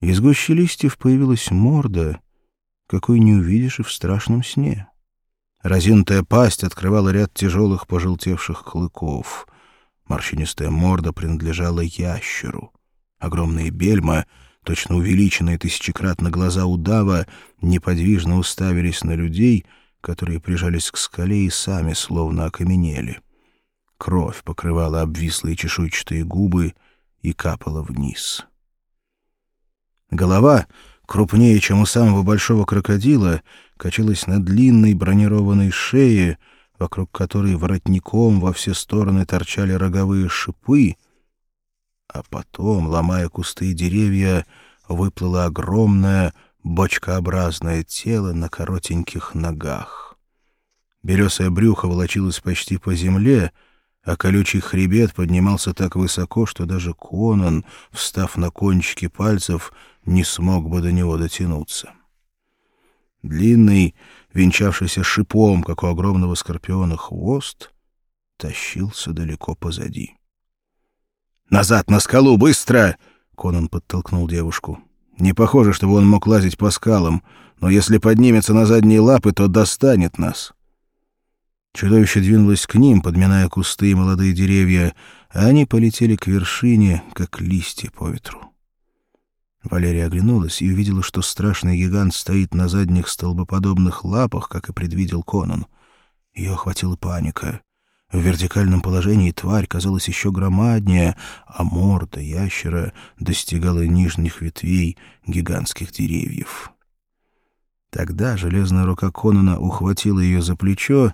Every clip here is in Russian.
Из гущи листьев появилась морда, какой не увидишь и в страшном сне. Разинутая пасть открывала ряд тяжелых пожелтевших клыков. Морщинистая морда принадлежала ящеру. Огромные бельма, точно увеличенные тысячекратно глаза удава, неподвижно уставились на людей, которые прижались к скале и сами словно окаменели. Кровь покрывала обвислые чешуйчатые губы и капала вниз. Голова, крупнее, чем у самого большого крокодила, качалась на длинной бронированной шее, вокруг которой воротником во все стороны торчали роговые шипы, а потом, ломая кусты и деревья, выплыло огромное бочкообразное тело на коротеньких ногах. Белесое брюхо волочилось почти по земле — а колючий хребет поднимался так высоко, что даже Конан, встав на кончики пальцев, не смог бы до него дотянуться. Длинный, венчавшийся шипом, как у огромного скорпиона, хвост тащился далеко позади. «Назад, на скалу, быстро!» — Конан подтолкнул девушку. «Не похоже, чтобы он мог лазить по скалам, но если поднимется на задние лапы, то достанет нас». Чудовище двинулось к ним, подминая кусты и молодые деревья, а они полетели к вершине, как листья по ветру. Валерия оглянулась и увидела, что страшный гигант стоит на задних столбоподобных лапах, как и предвидел Конан. Ее охватила паника. В вертикальном положении тварь казалась еще громаднее, а морда ящера достигала нижних ветвей гигантских деревьев. Тогда железная рука Конана ухватила ее за плечо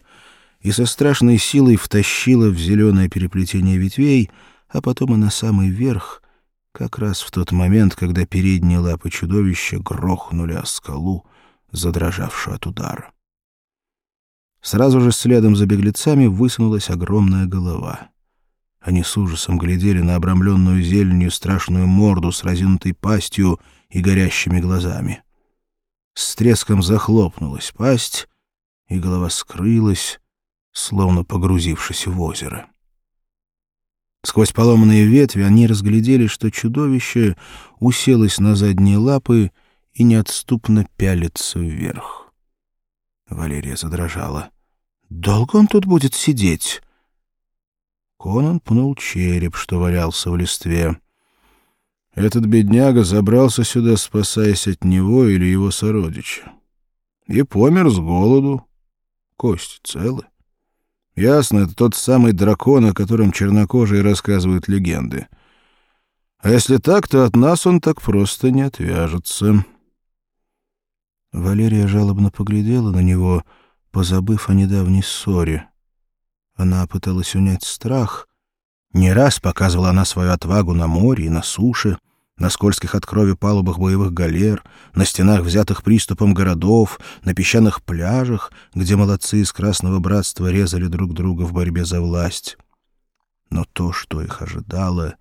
и со страшной силой втащила в зеленое переплетение ветвей, а потом и на самый верх, как раз в тот момент, когда передние лапы чудовища грохнули о скалу, задрожавшую от удара. Сразу же следом за беглецами высунулась огромная голова. Они с ужасом глядели на обрамленную зеленью страшную морду с разинутой пастью и горящими глазами. С треском захлопнулась пасть, и голова скрылась, словно погрузившись в озеро. Сквозь поломанные ветви они разглядели, что чудовище уселось на задние лапы и неотступно пялится вверх. Валерия задрожала. «Долго он тут будет сидеть?» Конан пнул череп, что валялся в листве. Этот бедняга забрался сюда, спасаясь от него или его сородича. И помер с голоду. Кости целы. Ясно, это тот самый дракон, о котором чернокожие рассказывают легенды. А если так, то от нас он так просто не отвяжется. Валерия жалобно поглядела на него, позабыв о недавней ссоре. Она пыталась унять страх. Не раз показывала она свою отвагу на море и на суше — на скользких от крови палубах боевых галер, на стенах взятых приступом городов, на песчаных пляжах, где молодцы из Красного Братства резали друг друга в борьбе за власть. Но то, что их ожидало,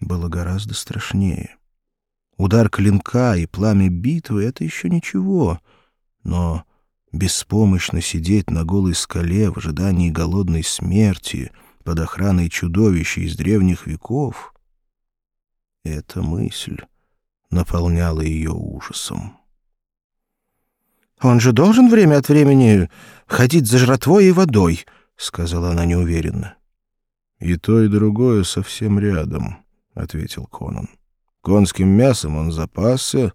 было гораздо страшнее. Удар клинка и пламя битвы — это еще ничего, но беспомощно сидеть на голой скале в ожидании голодной смерти под охраной чудовища из древних веков — эта мысль наполняла ее ужасом. «Он же должен время от времени ходить за жратвой и водой», — сказала она неуверенно. «И то, и другое совсем рядом», — ответил Конан. «Конским мясом он запасся,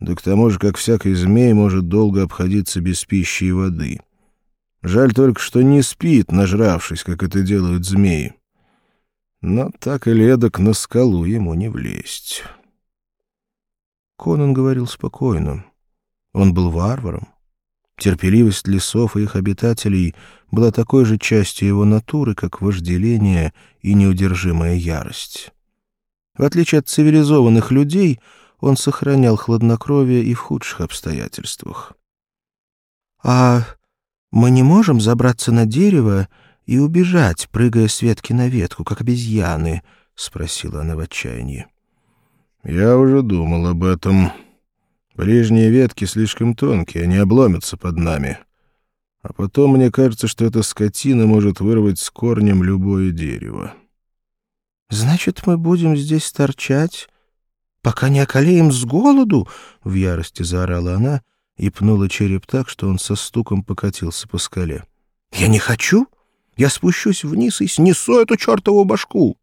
да к тому же, как всякий змей, может долго обходиться без пищи и воды. Жаль только, что не спит, нажравшись, как это делают змеи но так или эдак на скалу ему не влезть. Конан говорил спокойно. Он был варваром. Терпеливость лесов и их обитателей была такой же частью его натуры, как вожделение и неудержимая ярость. В отличие от цивилизованных людей, он сохранял хладнокровие и в худших обстоятельствах. «А мы не можем забраться на дерево и убежать, прыгая с ветки на ветку, как обезьяны?» — спросила она в отчаянии. «Я уже думал об этом. Ближние ветки слишком тонкие, они обломятся под нами. А потом мне кажется, что эта скотина может вырвать с корнем любое дерево». «Значит, мы будем здесь торчать, пока не околеем с голоду!» — в ярости заорала она и пнула череп так, что он со стуком покатился по скале. «Я не хочу! Я спущусь вниз и снесу эту чертову башку!»